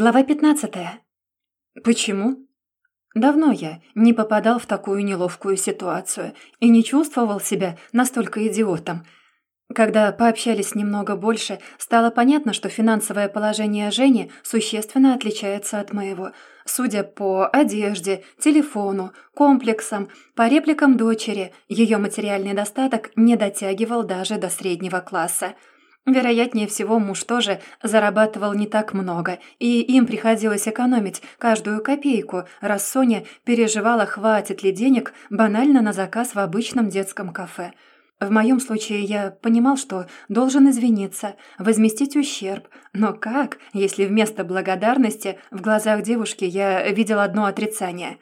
Глава 15. Почему? Давно я не попадал в такую неловкую ситуацию и не чувствовал себя настолько идиотом. Когда пообщались немного больше, стало понятно, что финансовое положение Жени существенно отличается от моего. Судя по одежде, телефону, комплексам, по репликам дочери, ее материальный достаток не дотягивал даже до среднего класса – Вероятнее всего, муж тоже зарабатывал не так много, и им приходилось экономить каждую копейку, раз Соня переживала, хватит ли денег банально на заказ в обычном детском кафе. В моем случае я понимал, что должен извиниться, возместить ущерб. Но как, если вместо благодарности в глазах девушки я видел одно отрицание?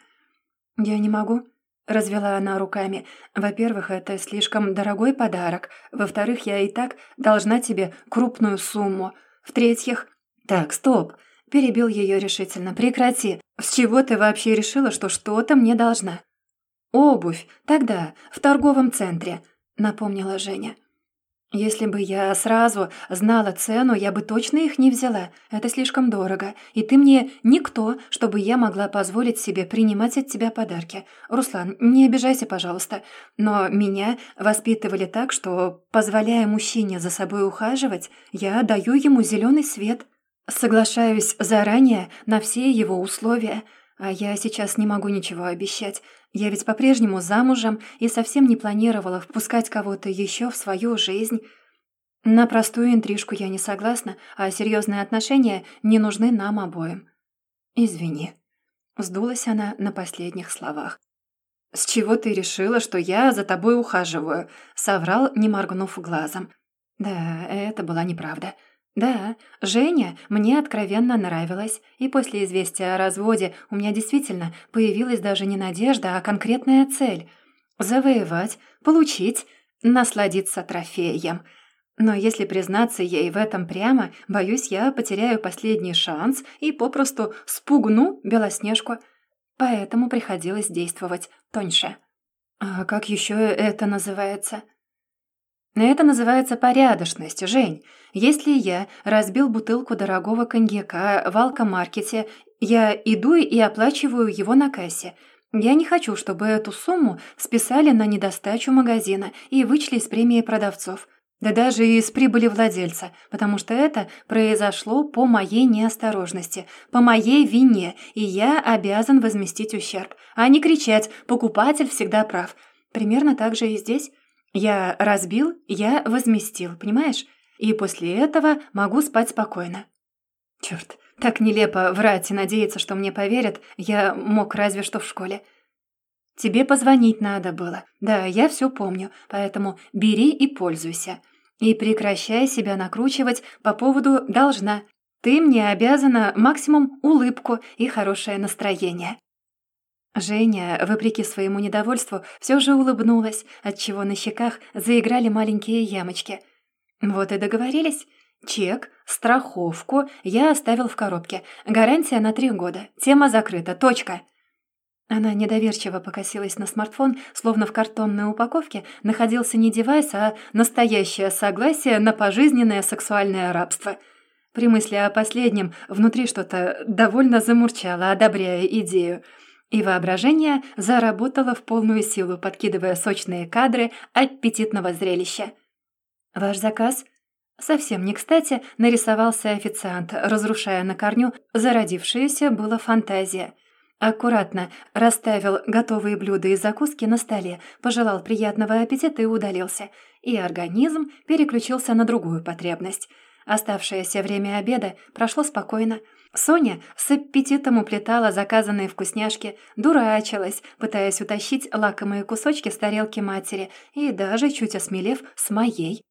«Я не могу», Развела она руками. «Во-первых, это слишком дорогой подарок. Во-вторых, я и так должна тебе крупную сумму. В-третьих...» «Так, стоп!» Перебил ее решительно. «Прекрати! С чего ты вообще решила, что что-то мне должна?» «Обувь. Тогда, в торговом центре», — напомнила Женя. «Если бы я сразу знала цену, я бы точно их не взяла. Это слишком дорого. И ты мне никто, чтобы я могла позволить себе принимать от тебя подарки. Руслан, не обижайся, пожалуйста. Но меня воспитывали так, что, позволяя мужчине за собой ухаживать, я даю ему зеленый свет. Соглашаюсь заранее на все его условия». А я сейчас не могу ничего обещать. Я ведь по-прежнему замужем и совсем не планировала впускать кого-то еще в свою жизнь. На простую интрижку я не согласна, а серьезные отношения не нужны нам обоим. Извини. Сдулась она на последних словах. «С чего ты решила, что я за тобой ухаживаю?» Соврал, не моргнув глазом. Да, это была неправда. Да, Женя мне откровенно нравилась, и после известия о разводе у меня действительно появилась даже не надежда, а конкретная цель — завоевать, получить, насладиться трофеем. Но если признаться ей в этом прямо, боюсь, я потеряю последний шанс и попросту спугну Белоснежку. Поэтому приходилось действовать тоньше. А как еще это называется? Это называется порядочность, Жень. Если я разбил бутылку дорогого коньяка в алкомаркете, я иду и оплачиваю его на кассе. Я не хочу, чтобы эту сумму списали на недостачу магазина и вычли из премии продавцов. Да даже из прибыли владельца, потому что это произошло по моей неосторожности, по моей вине, и я обязан возместить ущерб, а не кричать «покупатель всегда прав». Примерно так же и здесь. Я разбил, я возместил, понимаешь? И после этого могу спать спокойно. Черт, так нелепо врать и надеяться, что мне поверят, я мог разве что в школе. Тебе позвонить надо было. Да, я все помню, поэтому бери и пользуйся. И прекращай себя накручивать по поводу «должна». Ты мне обязана максимум улыбку и хорошее настроение. Женя, вопреки своему недовольству, все же улыбнулась, отчего на щеках заиграли маленькие ямочки. Вот и договорились. Чек, страховку я оставил в коробке. Гарантия на три года. Тема закрыта. Точка. Она недоверчиво покосилась на смартфон, словно в картонной упаковке находился не девайс, а настоящее согласие на пожизненное сексуальное рабство. При мысли о последнем внутри что-то довольно замурчало, одобряя идею – и воображение заработало в полную силу, подкидывая сочные кадры аппетитного зрелища. «Ваш заказ?» Совсем не кстати нарисовался официант, разрушая на корню зародившаяся была фантазия. Аккуратно расставил готовые блюда и закуски на столе, пожелал приятного аппетита и удалился. И организм переключился на другую потребность. Оставшееся время обеда прошло спокойно – Соня с аппетитом уплетала заказанные вкусняшки, дурачилась, пытаясь утащить лакомые кусочки с тарелки матери и даже, чуть осмелев, с моей.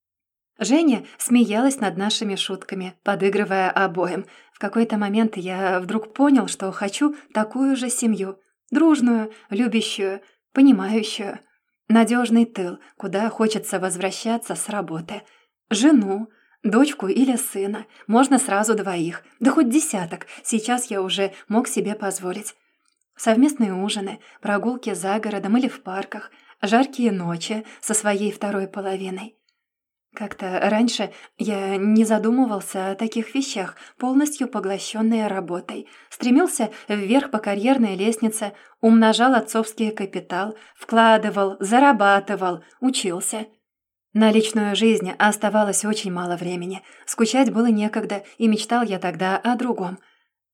Женя смеялась над нашими шутками, подыгрывая обоим. В какой-то момент я вдруг понял, что хочу такую же семью. Дружную, любящую, понимающую. Надежный тыл, куда хочется возвращаться с работы. Жену, Дочку или сына. Можно сразу двоих. Да хоть десяток. Сейчас я уже мог себе позволить. Совместные ужины, прогулки за городом или в парках, жаркие ночи со своей второй половиной. Как-то раньше я не задумывался о таких вещах, полностью поглощенный работой. Стремился вверх по карьерной лестнице, умножал отцовский капитал, вкладывал, зарабатывал, учился. На личную жизнь оставалось очень мало времени. Скучать было некогда, и мечтал я тогда о другом.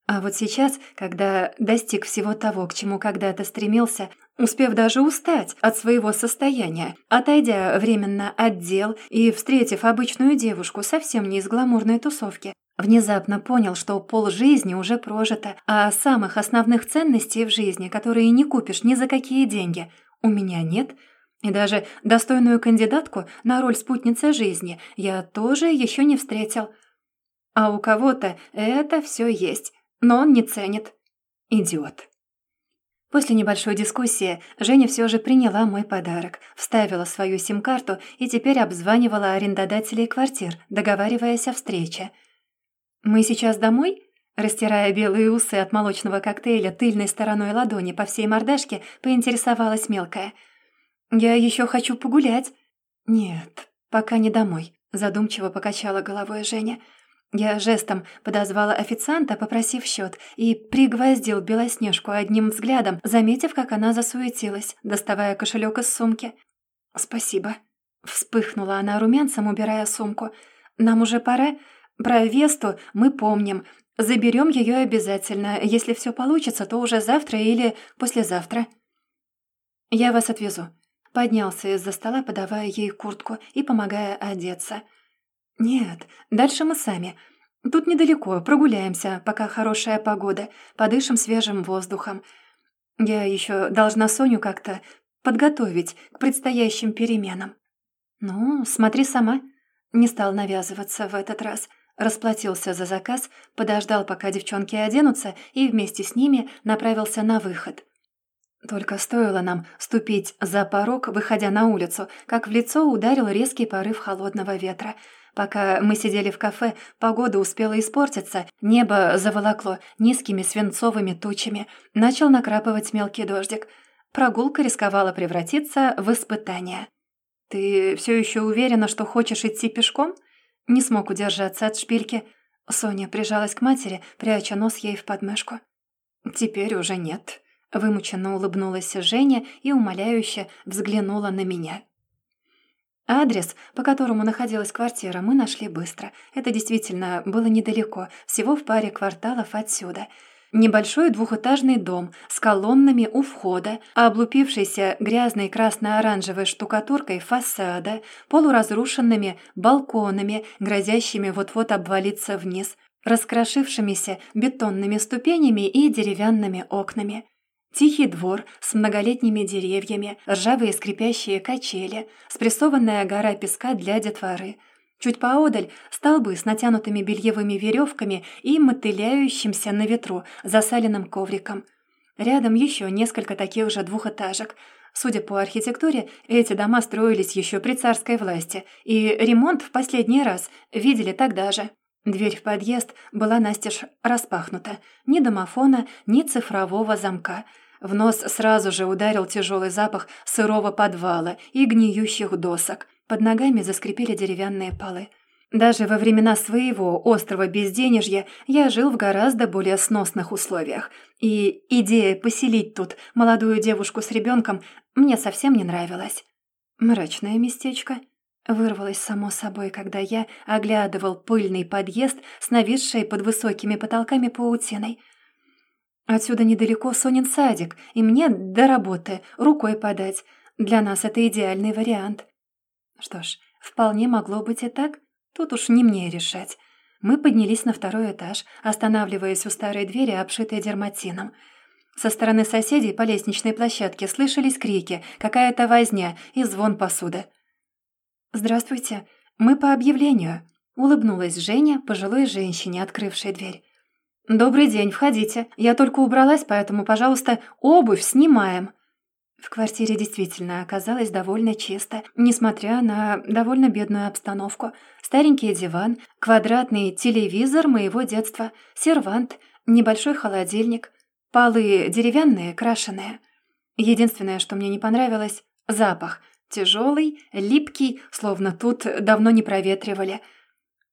А вот сейчас, когда достиг всего того, к чему когда-то стремился, успев даже устать от своего состояния, отойдя временно от дел и встретив обычную девушку совсем не из гламурной тусовки, внезапно понял, что пол жизни уже прожито, а самых основных ценностей в жизни, которые не купишь ни за какие деньги, у меня нет – и даже достойную кандидатку на роль спутницы жизни я тоже еще не встретил. А у кого-то это все есть, но он не ценит. Идиот. После небольшой дискуссии Женя все же приняла мой подарок, вставила свою сим-карту и теперь обзванивала арендодателей квартир, договариваясь о встрече. «Мы сейчас домой?» Растирая белые усы от молочного коктейля тыльной стороной ладони по всей мордашке, поинтересовалась мелкая. «Я еще хочу погулять». «Нет, пока не домой», — задумчиво покачала головой Женя. Я жестом подозвала официанта, попросив счет, и пригвоздил Белоснежку одним взглядом, заметив, как она засуетилась, доставая кошелек из сумки. «Спасибо». Вспыхнула она румянцем, убирая сумку. «Нам уже пора. Про Весту мы помним. Заберем ее обязательно. Если все получится, то уже завтра или послезавтра». «Я вас отвезу». Поднялся из-за стола, подавая ей куртку и помогая одеться. «Нет, дальше мы сами. Тут недалеко, прогуляемся, пока хорошая погода, подышим свежим воздухом. Я еще должна Соню как-то подготовить к предстоящим переменам». «Ну, смотри сама». Не стал навязываться в этот раз. Расплатился за заказ, подождал, пока девчонки оденутся, и вместе с ними направился на выход. Только стоило нам ступить за порог, выходя на улицу, как в лицо ударил резкий порыв холодного ветра — Пока мы сидели в кафе, погода успела испортиться, небо заволокло низкими свинцовыми тучами, начал накрапывать мелкий дождик. Прогулка рисковала превратиться в испытание. «Ты все еще уверена, что хочешь идти пешком?» Не смог удержаться от шпильки. Соня прижалась к матери, пряча нос ей в подмышку. «Теперь уже нет», — вымученно улыбнулась Женя и умоляюще взглянула на меня. Адрес, по которому находилась квартира, мы нашли быстро. Это действительно было недалеко, всего в паре кварталов отсюда. Небольшой двухэтажный дом с колоннами у входа, облупившейся грязной красно-оранжевой штукатуркой фасада, полуразрушенными балконами, грозящими вот-вот обвалиться вниз, раскрошившимися бетонными ступенями и деревянными окнами. Тихий двор с многолетними деревьями, ржавые скрипящие качели, спрессованная гора песка для детворы. Чуть поодаль столбы с натянутыми бельевыми веревками и мотыляющимся на ветру засаленным ковриком. Рядом еще несколько таких же двухэтажек. Судя по архитектуре, эти дома строились еще при царской власти, и ремонт в последний раз видели тогда же. Дверь в подъезд была настежь распахнута. Ни домофона, ни цифрового замка — в нос сразу же ударил тяжелый запах сырого подвала и гниющих досок. Под ногами заскрипели деревянные полы. Даже во времена своего острого безденежья я жил в гораздо более сносных условиях, и идея поселить тут молодую девушку с ребенком мне совсем не нравилась. Мрачное местечко. Вырвалось само собой, когда я оглядывал пыльный подъезд с нависшей под высокими потолками паутиной – Отсюда недалеко Сонин садик, и мне до работы рукой подать. Для нас это идеальный вариант. Что ж, вполне могло быть и так. Тут уж не мне решать. Мы поднялись на второй этаж, останавливаясь у старой двери, обшитой дерматином. Со стороны соседей по лестничной площадке слышались крики, какая-то возня и звон посуды. «Здравствуйте, мы по объявлению», — улыбнулась Женя, пожилой женщине, открывшей дверь. «Добрый день, входите. Я только убралась, поэтому, пожалуйста, обувь снимаем». В квартире действительно оказалось довольно чисто, несмотря на довольно бедную обстановку. Старенький диван, квадратный телевизор моего детства, сервант, небольшой холодильник, полы деревянные, крашеные. Единственное, что мне не понравилось — запах. Тяжелый, липкий, словно тут давно не проветривали.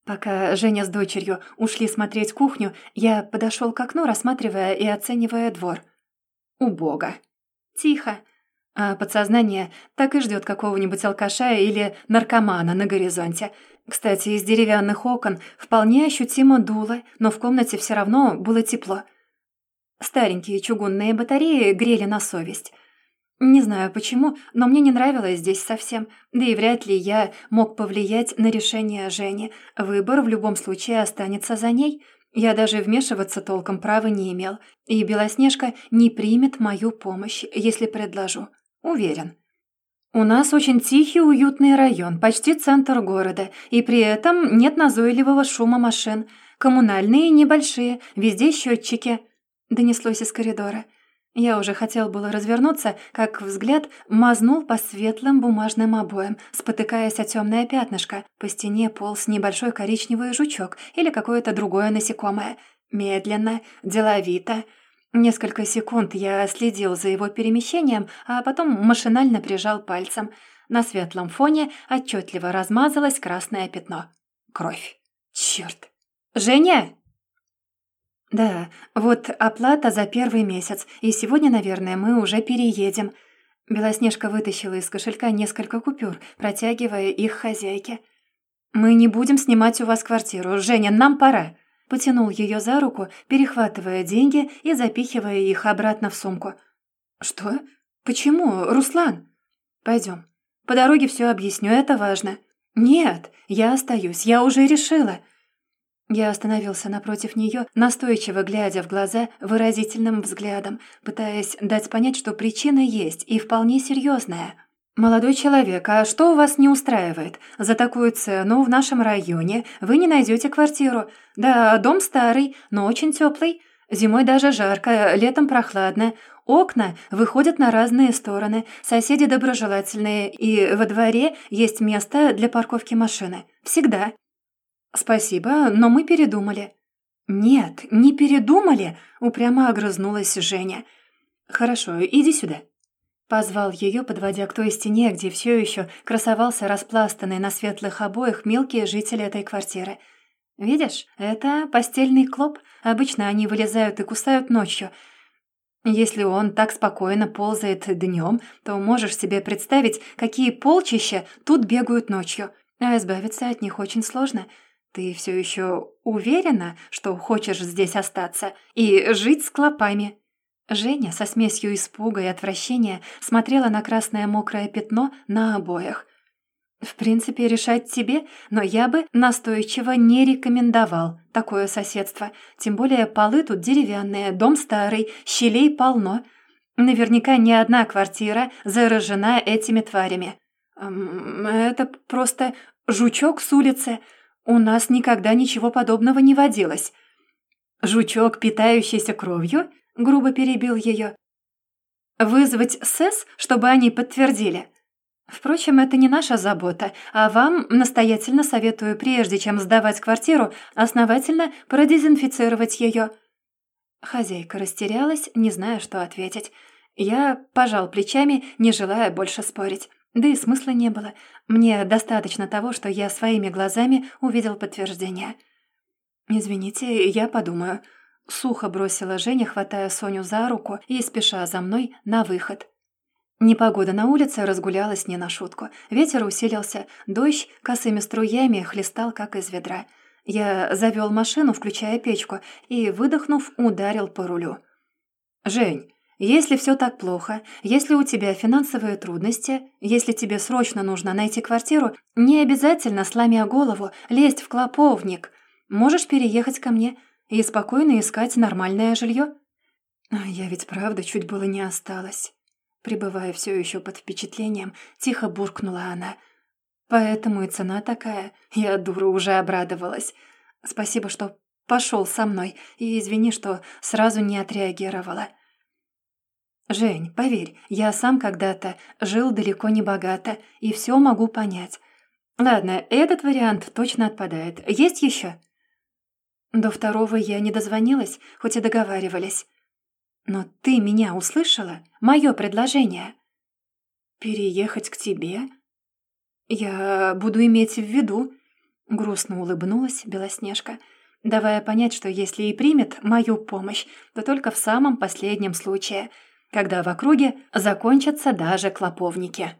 Пока Женя с дочерью ушли смотреть кухню, я подошел к окну, рассматривая и оценивая двор. Убого. Тихо. А подсознание так и ждет какого-нибудь алкаша или наркомана на горизонте. Кстати, из деревянных окон вполне ощутимо дуло, но в комнате все равно было тепло. Старенькие чугунные батареи грели на совесть. Не знаю почему, но мне не нравилось здесь совсем, да и вряд ли я мог повлиять на решение Жени. Выбор в любом случае останется за ней. Я даже вмешиваться толком права не имел, и Белоснежка не примет мою помощь, если предложу. Уверен. У нас очень тихий, уютный район, почти центр города, и при этом нет назойливого шума машин. Коммунальные небольшие, везде счетчики. Донеслось из коридора. Я уже хотел было развернуться, как взгляд мазнул по светлым бумажным обоям, спотыкаясь о темное пятнышко. По стене полз небольшой коричневый жучок или какое-то другое насекомое. Медленно, деловито. Несколько секунд я следил за его перемещением, а потом машинально прижал пальцем. На светлом фоне отчетливо размазалось красное пятно. Кровь. Черт. «Женя!» «Да, вот оплата за первый месяц, и сегодня, наверное, мы уже переедем». Белоснежка вытащила из кошелька несколько купюр, протягивая их хозяйке. «Мы не будем снимать у вас квартиру. Женя, нам пора!» Потянул ее за руку, перехватывая деньги и запихивая их обратно в сумку. «Что? Почему, Руслан?» «Пойдем. По дороге все объясню, это важно». «Нет, я остаюсь, я уже решила». Я остановился напротив нее, настойчиво глядя в глаза выразительным взглядом, пытаясь дать понять, что причина есть и вполне серьезная. «Молодой человек, а что вас не устраивает? За такую цену в нашем районе вы не найдете квартиру. Да, дом старый, но очень теплый. Зимой даже жарко, летом прохладно. Окна выходят на разные стороны, соседи доброжелательные, и во дворе есть место для парковки машины. Всегда. «Спасибо, но мы передумали». «Нет, не передумали», — упрямо огрызнулась Женя. «Хорошо, иди сюда». Позвал ее, подводя к той стене, где все еще красовался распластанный на светлых обоях мелкие жители этой квартиры. «Видишь, это постельный клоп. Обычно они вылезают и кусают ночью. Если он так спокойно ползает днем, то можешь себе представить, какие полчища тут бегают ночью. А избавиться от них очень сложно». «Ты все еще уверена, что хочешь здесь остаться и жить с клопами?» Женя со смесью испуга и отвращения смотрела на красное мокрое пятно на обоях. «В принципе, решать тебе, но я бы настойчиво не рекомендовал такое соседство. Тем более полы тут деревянные, дом старый, щелей полно. Наверняка ни одна квартира заражена этими тварями. Это просто жучок с улицы». У нас никогда ничего подобного не водилось. Жучок, питающийся кровью, грубо перебил ее. Вызвать СЭС, чтобы они подтвердили. Впрочем, это не наша забота, а вам настоятельно советую, прежде чем сдавать квартиру, основательно продезинфицировать ее. Хозяйка растерялась, не зная, что ответить. Я пожал плечами, не желая больше спорить. Да и смысла не было. Мне достаточно того, что я своими глазами увидел подтверждение. «Извините, я подумаю». Сухо бросила Женя, хватая Соню за руку и спеша за мной на выход. Непогода на улице разгулялась не на шутку. Ветер усилился, дождь косыми струями хлестал, как из ведра. Я завел машину, включая печку, и, выдохнув, ударил по рулю. «Жень, если все так плохо, если у тебя финансовые трудности, если тебе срочно нужно найти квартиру, не обязательно, сломя голову, лезть в клоповник. Можешь переехать ко мне и спокойно искать нормальное жилье. Я ведь правда чуть было не осталась. Пребывая все еще под впечатлением, тихо буркнула она. Поэтому и цена такая. Я, дура, уже обрадовалась. Спасибо, что пошел со мной, и извини, что сразу не отреагировала. «Жень, поверь, я сам когда-то жил далеко не богато и все могу понять. Ладно, этот вариант точно отпадает. Есть еще?» До второго я не дозвонилась, хоть и договаривались. «Но ты меня услышала? Мое предложение?» переехать к тебе?» «Я буду иметь в виду», — грустно улыбнулась Белоснежка, давая понять, что если и примет мою помощь, то только в самом последнем случае, когда в округе закончатся даже клоповники.